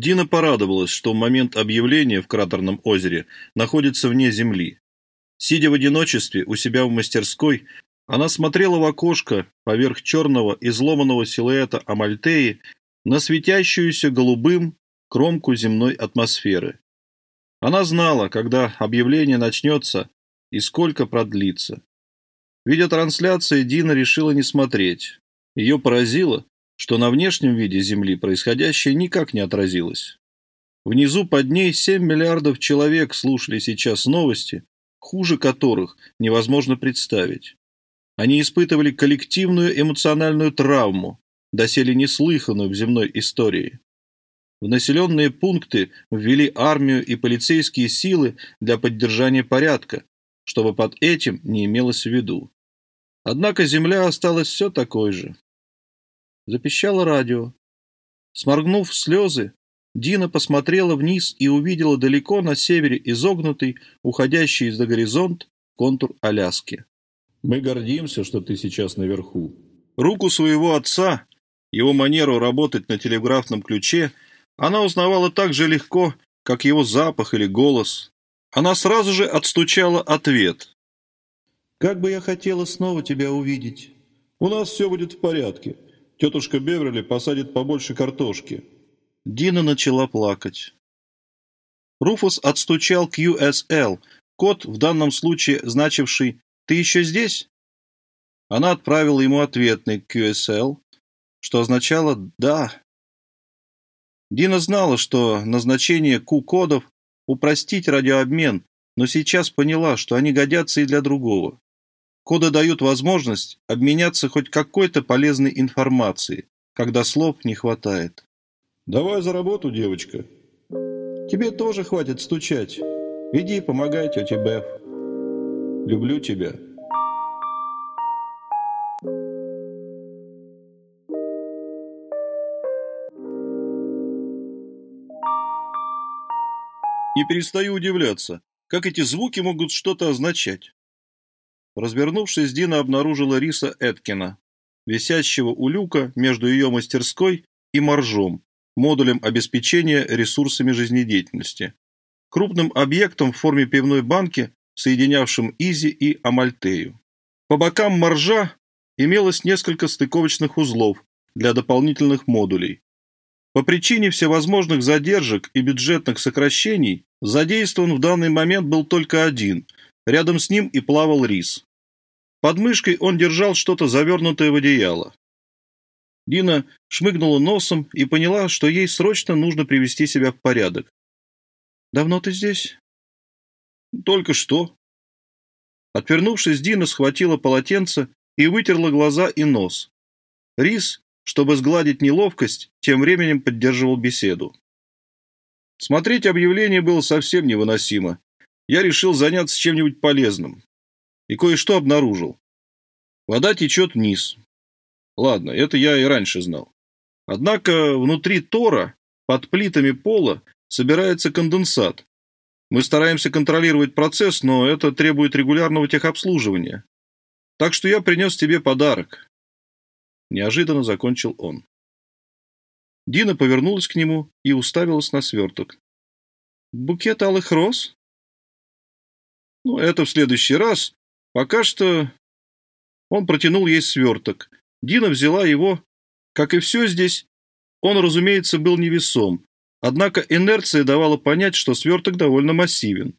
Дина порадовалась, что в момент объявления в кратерном озере находится вне земли. Сидя в одиночестве у себя в мастерской, она смотрела в окошко поверх черного изломанного силуэта Амальтеи на светящуюся голубым кромку земной атмосферы. Она знала, когда объявление начнется и сколько продлится. Видеотрансляции Дина решила не смотреть. Ее поразило, что на внешнем виде Земли происходящее никак не отразилось. Внизу под ней 7 миллиардов человек слушали сейчас новости, хуже которых невозможно представить. Они испытывали коллективную эмоциональную травму, доселе неслыханную в земной истории. В населенные пункты ввели армию и полицейские силы для поддержания порядка, чтобы под этим не имелось в виду. Однако земля осталась все такой же. Запищало радио. Сморгнув слезы, Дина посмотрела вниз и увидела далеко на севере изогнутый, уходящий из-за горизонт, контур Аляски. «Мы гордимся, что ты сейчас наверху». Руку своего отца, его манеру работать на телеграфном ключе, она узнавала так же легко, как его запах или голос. Она сразу же отстучала ответ. «Как бы я хотела снова тебя увидеть. У нас все будет в порядке. Тетушка Беверли посадит побольше картошки». Дина начала плакать. Руфус отстучал QSL, код, в данном случае значивший «Ты еще здесь?» Она отправила ему ответный QSL, что означало «Да». Дина знала, что назначение Q-кодов – упростить радиообмен, но сейчас поняла, что они годятся и для другого. Коды дают возможность обменяться хоть какой-то полезной информацией, когда слов не хватает. «Давай за работу, девочка. Тебе тоже хватит стучать. Иди, помогай тете Беф. Люблю тебя». Не перестаю удивляться, как эти звуки могут что-то означать. Развернувшись, Дина обнаружила Риса Эткина, висящего у люка между ее мастерской и моржом, модулем обеспечения ресурсами жизнедеятельности, крупным объектом в форме пивной банки, соединявшим Изи и Амальтею. По бокам моржа имелось несколько стыковочных узлов для дополнительных модулей. По причине всевозможных задержек и бюджетных сокращений задействован в данный момент был только один – Рядом с ним и плавал рис. Под мышкой он держал что-то завернутое в одеяло. Дина шмыгнула носом и поняла, что ей срочно нужно привести себя в порядок. «Давно ты здесь?» «Только что». Отвернувшись, Дина схватила полотенце и вытерла глаза и нос. Рис, чтобы сгладить неловкость, тем временем поддерживал беседу. Смотреть объявление было совсем невыносимо я решил заняться чем-нибудь полезным. И кое-что обнаружил. Вода течет вниз. Ладно, это я и раньше знал. Однако внутри тора, под плитами пола, собирается конденсат. Мы стараемся контролировать процесс, но это требует регулярного техобслуживания. Так что я принес тебе подарок. Неожиданно закончил он. Дина повернулась к нему и уставилась на сверток. «Букет алых роз?» Ну, это в следующий раз. Пока что... Он протянул ей сверток. Дина взяла его. Как и все здесь, он, разумеется, был невесом. Однако инерция давала понять, что сверток довольно массивен.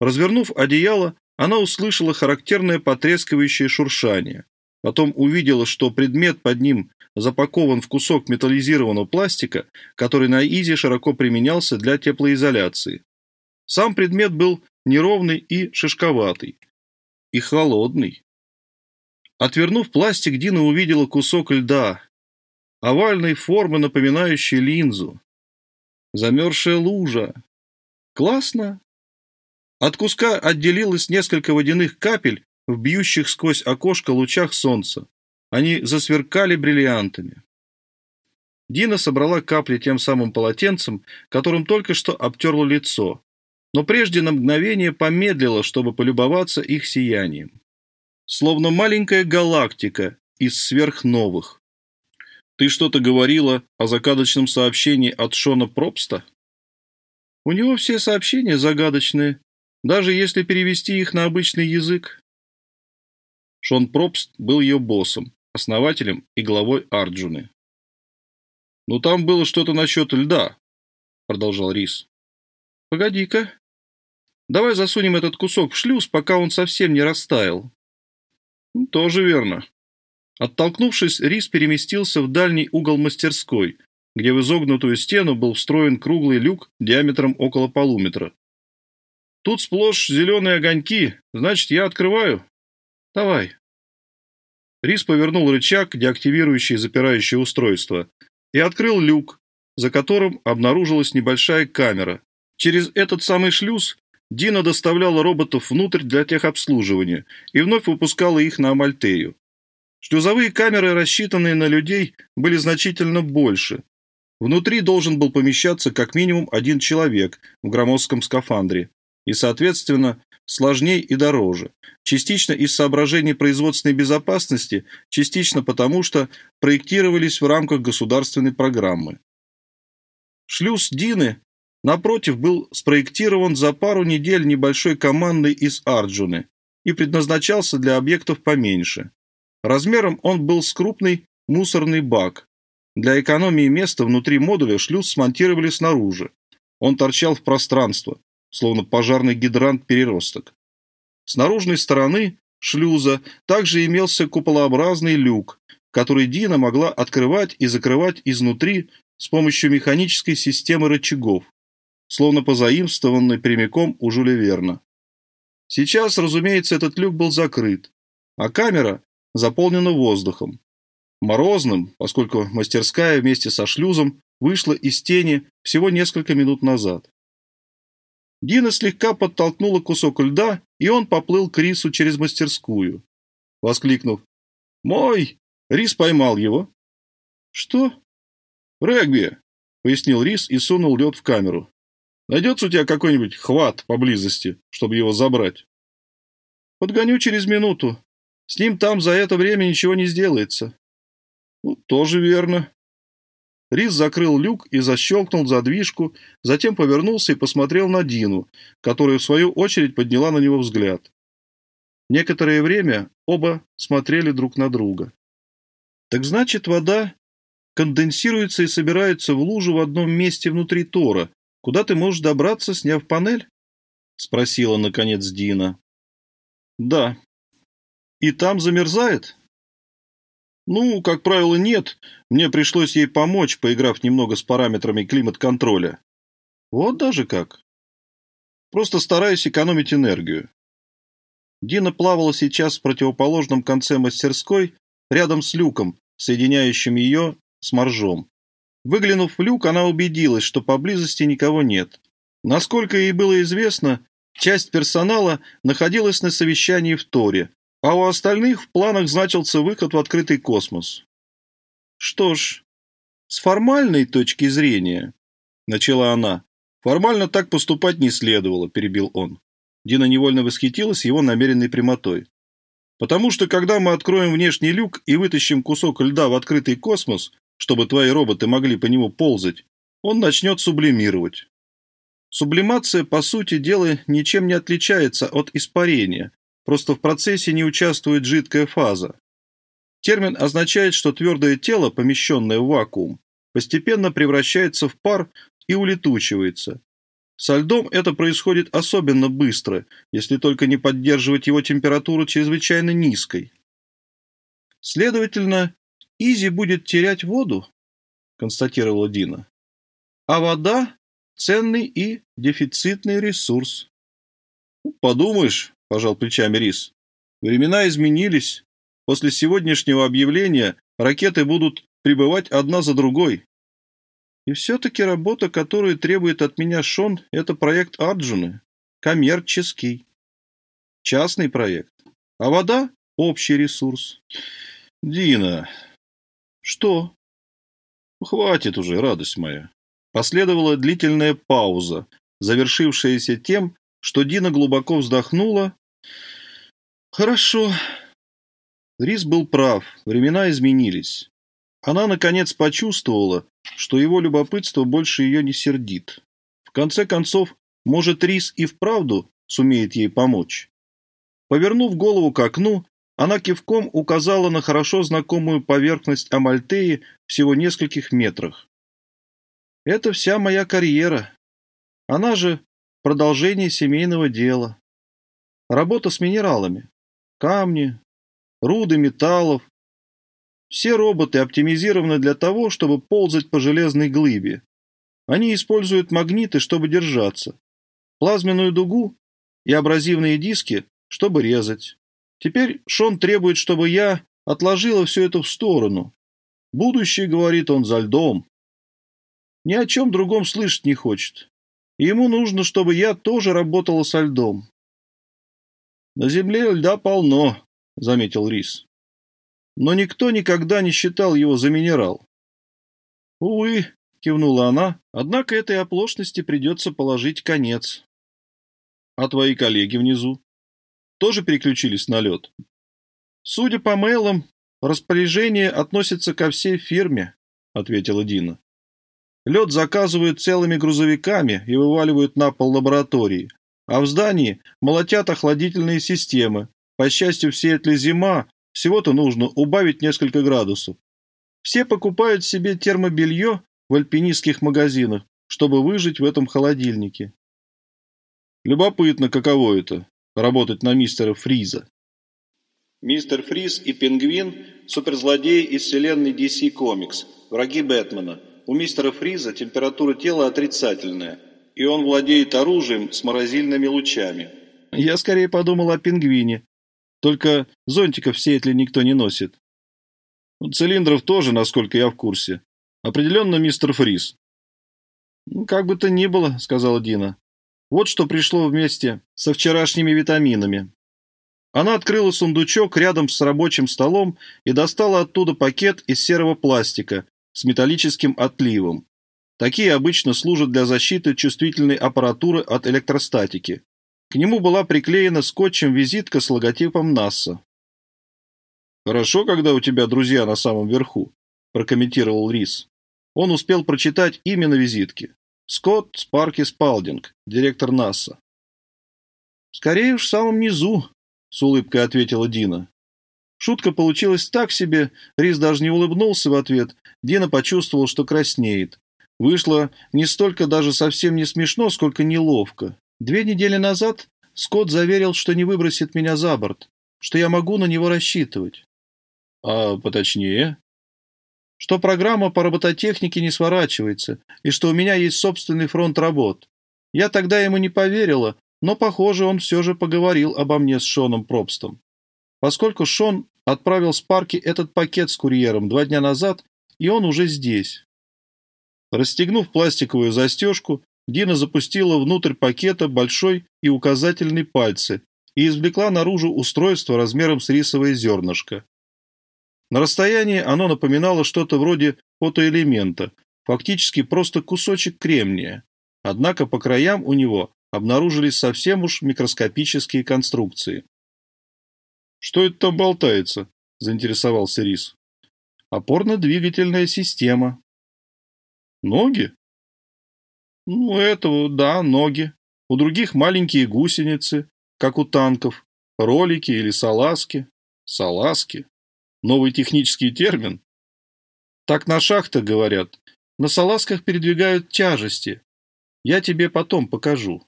Развернув одеяло, она услышала характерное потрескивающее шуршание. Потом увидела, что предмет под ним запакован в кусок металлизированного пластика, который на Изе широко применялся для теплоизоляции. Сам предмет был неровный и шишковатый. И холодный. Отвернув пластик, Дина увидела кусок льда, овальной формы, напоминающей линзу. Замерзшая лужа. Классно. От куска отделилось несколько водяных капель в бьющих сквозь окошко лучах солнца. Они засверкали бриллиантами. Дина собрала капли тем самым полотенцем, которым только что обтерла лицо, но прежде на мгновение помедлила, чтобы полюбоваться их сиянием. Словно маленькая галактика из сверхновых. Ты что-то говорила о загадочном сообщении от Шона Пропста? У него все сообщения загадочные, даже если перевести их на обычный язык. Шон Пропст был ее боссом, основателем и главой Арджуны. «Ну там было что-то насчет льда», — продолжал Рис. «Погоди-ка. Давай засунем этот кусок в шлюз, пока он совсем не растаял». «Ну, «Тоже верно». Оттолкнувшись, Рис переместился в дальний угол мастерской, где в изогнутую стену был встроен круглый люк диаметром около полуметра. «Тут сплошь зеленые огоньки, значит, я открываю. Давай». Рис повернул рычаг, деактивирующий запирающее устройство, и открыл люк, за которым обнаружилась небольшая камера. Через этот самый шлюз Дина доставляла роботов внутрь для техобслуживания и вновь выпускала их на Амальтею. Шлюзовые камеры, рассчитанные на людей, были значительно больше. Внутри должен был помещаться как минимум один человек в громоздком скафандре и, соответственно, сложнее и дороже. Частично из соображений производственной безопасности, частично потому, что проектировались в рамках государственной программы. Шлюз Дины, напротив, был спроектирован за пару недель небольшой командой из Арджуны и предназначался для объектов поменьше. Размером он был с крупный мусорный бак. Для экономии места внутри модуля шлюз смонтировали снаружи. Он торчал в пространство, словно пожарный гидрант-переросток. С наружной стороны шлюза также имелся куполообразный люк, который Дина могла открывать и закрывать изнутри с помощью механической системы рычагов, словно позаимствованной прямиком у Жюля Верна. Сейчас, разумеется, этот люк был закрыт, а камера заполнена воздухом. Морозным, поскольку мастерская вместе со шлюзом вышла из тени всего несколько минут назад. Дина слегка подтолкнула кусок льда, и он поплыл к рису через мастерскую. Воскликнув «Мой!», рис поймал его. «Что?» «Регби!» — пояснил рис и сунул лед в камеру. «Найдется у тебя какой-нибудь хват поблизости, чтобы его забрать?» «Подгоню через минуту. С ним там за это время ничего не сделается». «Ну, тоже верно», Рис закрыл люк и защелкнул задвижку, затем повернулся и посмотрел на Дину, которая, в свою очередь, подняла на него взгляд. Некоторое время оба смотрели друг на друга. «Так значит, вода конденсируется и собирается в лужу в одном месте внутри Тора, куда ты можешь добраться, сняв панель?» — спросила, наконец, Дина. «Да». «И там замерзает?» Ну, как правило, нет. Мне пришлось ей помочь, поиграв немного с параметрами климат-контроля. Вот даже как. Просто стараюсь экономить энергию. Дина плавала сейчас в противоположном конце мастерской, рядом с люком, соединяющим ее с моржом. Выглянув в люк, она убедилась, что поблизости никого нет. Насколько ей было известно, часть персонала находилась на совещании в Торе, а у остальных в планах значился выход в открытый космос. Что ж, с формальной точки зрения, начала она, формально так поступать не следовало, перебил он. Дина невольно восхитилась его намеренной прямотой. Потому что когда мы откроем внешний люк и вытащим кусок льда в открытый космос, чтобы твои роботы могли по нему ползать, он начнет сублимировать. Сублимация, по сути дела, ничем не отличается от испарения, просто в процессе не участвует жидкая фаза. Термин означает, что твердое тело, помещенное в вакуум, постепенно превращается в пар и улетучивается. Со льдом это происходит особенно быстро, если только не поддерживать его температуру чрезвычайно низкой. Следовательно, Изи будет терять воду, констатировала Дина. А вода – ценный и дефицитный ресурс. Подумаешь, пожал плечами Рис. Времена изменились. После сегодняшнего объявления ракеты будут прибывать одна за другой. И все-таки работа, которую требует от меня Шон, это проект Арджуны. Коммерческий. Частный проект. А вода – общий ресурс. Дина. Что? Хватит уже, радость моя. Последовала длительная пауза, завершившаяся тем, что Дина глубоко вздохнула Хорошо. Рис был прав, времена изменились. Она, наконец, почувствовала, что его любопытство больше ее не сердит. В конце концов, может, Рис и вправду сумеет ей помочь. Повернув голову к окну, она кивком указала на хорошо знакомую поверхность Амальтеи всего нескольких метрах. «Это вся моя карьера. Она же продолжение семейного дела. Работа с минералами. Камни, руды металлов, все роботы оптимизированы для того, чтобы ползать по железной глыбе. Они используют магниты, чтобы держаться, плазменную дугу и абразивные диски, чтобы резать. Теперь Шон требует, чтобы я отложила все это в сторону. Будущее, говорит он, за льдом. Ни о чем другом слышать не хочет. ему нужно, чтобы я тоже работала со льдом. «На земле льда полно», — заметил Рис но никто никогда не считал его за минерал. «Увы», — кивнула она, — «однако этой оплошности придется положить конец». «А твои коллеги внизу? Тоже переключились на лед?» «Судя по мейлам, распоряжение относится ко всей фирме», — ответила Дина. «Лед заказывают целыми грузовиками и вываливают на пол лаборатории, а в здании молотят охладительные системы. По счастью, в Сиэтле зима, всего-то нужно убавить несколько градусов. Все покупают себе термобелье в альпинистских магазинах, чтобы выжить в этом холодильнике. Любопытно, каково это – работать на мистера Фриза. Мистер Фриз и Пингвин – суперзлодеи из вселенной DC Comics, враги Бэтмена. У мистера Фриза температура тела отрицательная, и он владеет оружием с морозильными лучами. Я скорее подумал о пингвине, только зонтиков в Сиэтле никто не носит. Цилиндров тоже, насколько я в курсе. Определенно мистер Фрис. «Ну, как бы то ни было», — сказала Дина. «Вот что пришло вместе со вчерашними витаминами». Она открыла сундучок рядом с рабочим столом и достала оттуда пакет из серого пластика с металлическим отливом. Такие обычно служат для защиты чувствительной аппаратуры от электростатики. К нему была приклеена скотчем визитка с логотипом НАСА. «Хорошо, когда у тебя друзья на самом верху», – прокомментировал Рис. Он успел прочитать имя на визитке. Скотт Спарки Спалдинг, директор НАСА. «Скорее уж в самом низу», – с улыбкой ответила Дина. Шутка получилась так себе, Рис даже не улыбнулся в ответ. Дина почувствовал, что краснеет. Вышло не столько даже совсем не смешно, сколько неловко. Две недели назад Скотт заверил, что не выбросит меня за борт, что я могу на него рассчитывать. А поточнее? Что программа по робототехнике не сворачивается, и что у меня есть собственный фронт работ. Я тогда ему не поверила, но, похоже, он все же поговорил обо мне с Шоном Пробстом. Поскольку Шон отправил с парки этот пакет с курьером два дня назад, и он уже здесь. Расстегнув пластиковую застежку, Дина запустила внутрь пакета большой и указательный пальцы и извлекла наружу устройство размером с рисовое зернышко. На расстоянии оно напоминало что-то вроде фотоэлемента, фактически просто кусочек кремния. Однако по краям у него обнаружились совсем уж микроскопические конструкции. «Что это там болтается?» – заинтересовался Рис. «Опорно-двигательная система». «Ноги?» Ну, этого, да, ноги. У других маленькие гусеницы, как у танков. Ролики или салазки. Салазки. Новый технический термин. Так на шахтах говорят. На салазках передвигают тяжести. Я тебе потом покажу.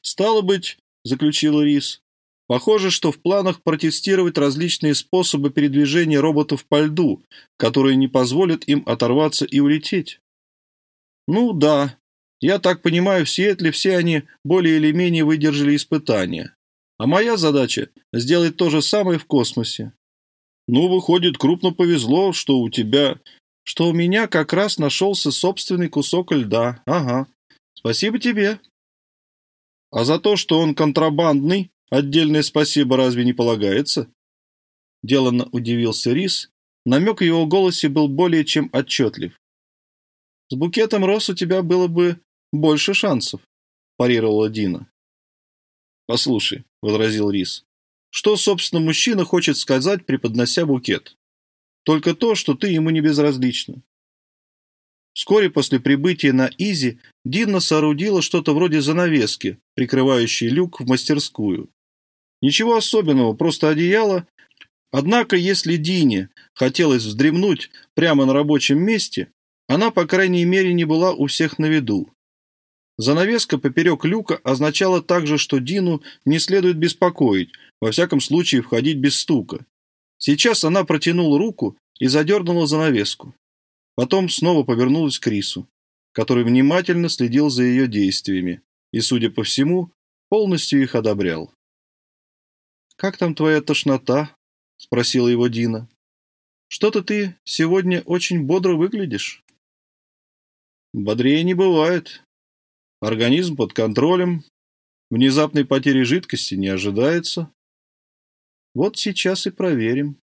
Стало быть, заключил Рис, похоже, что в планах протестировать различные способы передвижения роботов по льду, которые не позволят им оторваться и улететь. Ну да, я так понимаю, в Сиэтле все они более или менее выдержали испытания. А моя задача – сделать то же самое в космосе. Ну, выходит, крупно повезло, что у тебя... Что у меня как раз нашелся собственный кусок льда. Ага. Спасибо тебе. А за то, что он контрабандный, отдельное спасибо разве не полагается? Деланно удивился Рис. Намек в его голосе был более чем отчетлив. С букетом роз у тебя было бы больше шансов», – парировала Дина. «Послушай», – возразил Рис, – «что, собственно, мужчина хочет сказать, преподнося букет? только то, что ты ему не безразлична. Вскоре после прибытия на Изи Динна соорудила что-то вроде занавески, прикрывающей люк в мастерскую. Ничего особенного, просто одеяло. Однако, если Дине хотелось вздремнуть прямо на рабочем месте, она, по крайней мере, не была у всех на виду. Занавеска поперек люка означала также, что Дину не следует беспокоить, во всяком случае входить без стука. Сейчас она протянула руку и задернула занавеску. Потом снова повернулась к Рису, который внимательно следил за ее действиями и, судя по всему, полностью их одобрял. «Как там твоя тошнота?» — спросила его Дина. «Что-то ты сегодня очень бодро выглядишь». «Бодрее не бывает. Организм под контролем. Внезапной потери жидкости не ожидается. Вот сейчас и проверим».